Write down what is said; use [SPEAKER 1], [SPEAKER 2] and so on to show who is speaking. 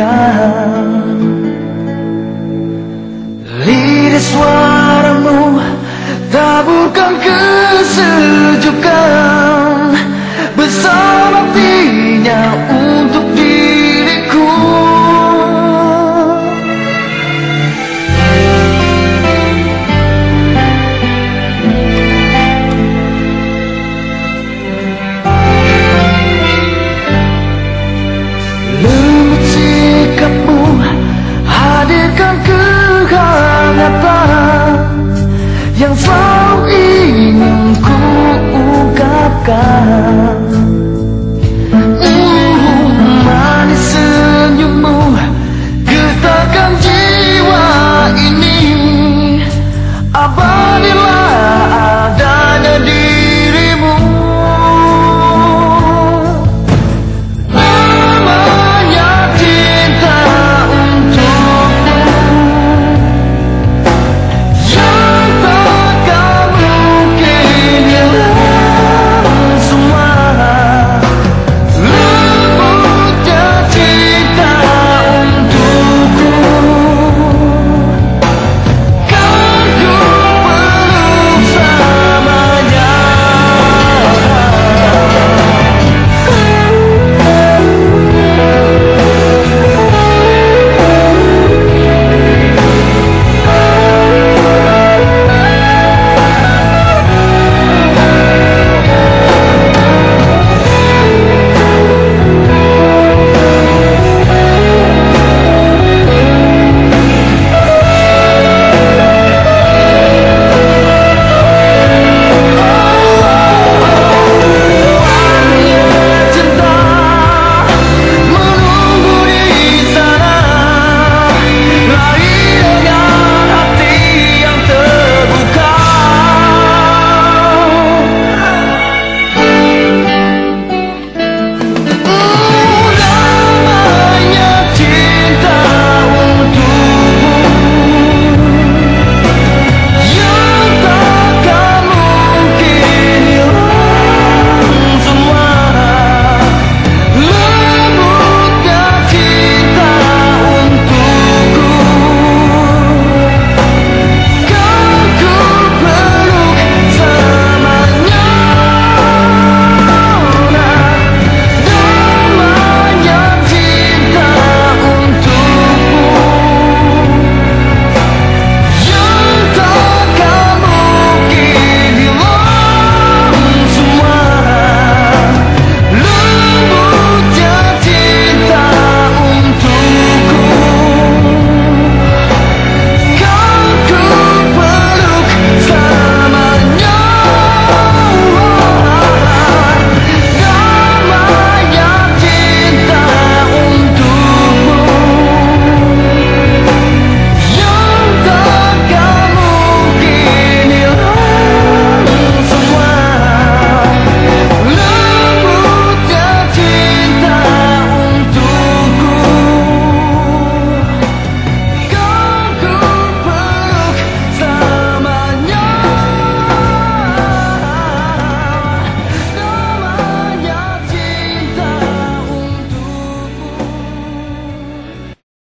[SPEAKER 1] rindukan us suaramu 敢。